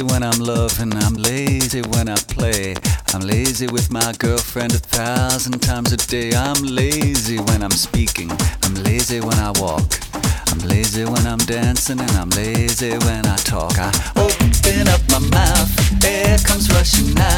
when I'm loving, I'm lazy when I play. I'm lazy with my girlfriend a thousand times a day. I'm lazy when I'm speaking, I'm lazy when I walk. I'm lazy when I'm dancing and I'm lazy when I talk. I open up my mouth, air comes rushing out.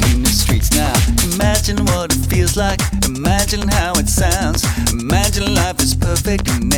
Clean the streets. Now imagine what it feels like. Imagine how it sounds. Imagine life is perfect and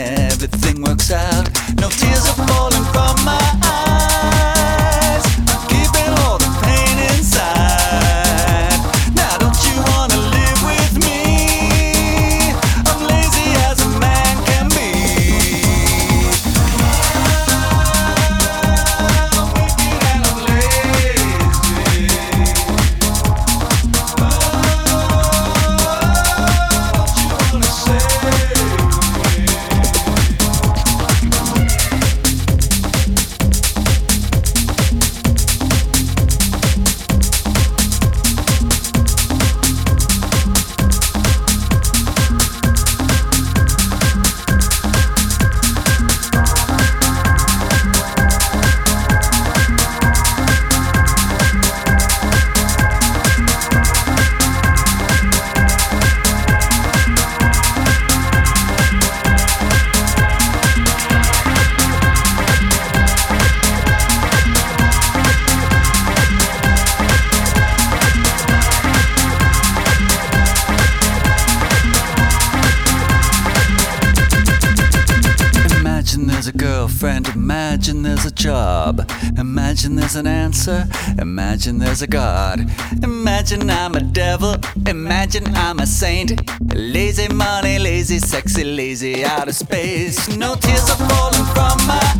Imagine there's a girlfriend, imagine there's a job. Imagine there's an answer, imagine there's a God. Imagine I'm a devil, imagine I'm a saint. Lazy money, lazy, sexy, lazy out of space. No tears are falling from my